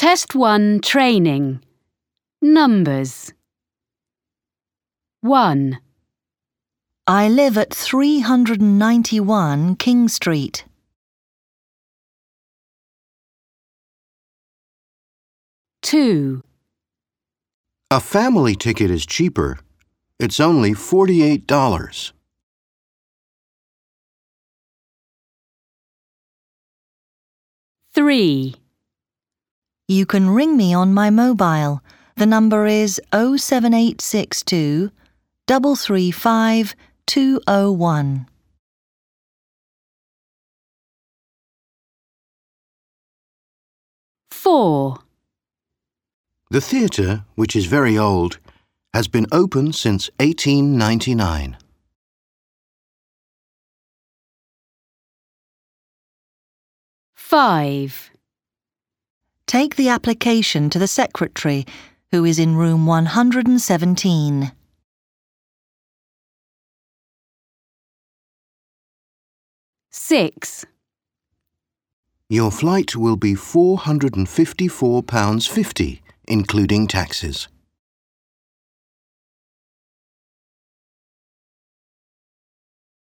Test 1 Training Numbers 1, I live at 391 King Street. two, A family ticket is cheaper. It's only $48. three, You can ring me on my mobile. The number is 07862 335 201. four, The theatre, which is very old, has been open since 1899. five, Take the application to the secretary, who is in room 117. six, Your flight will be £454.50, including taxes.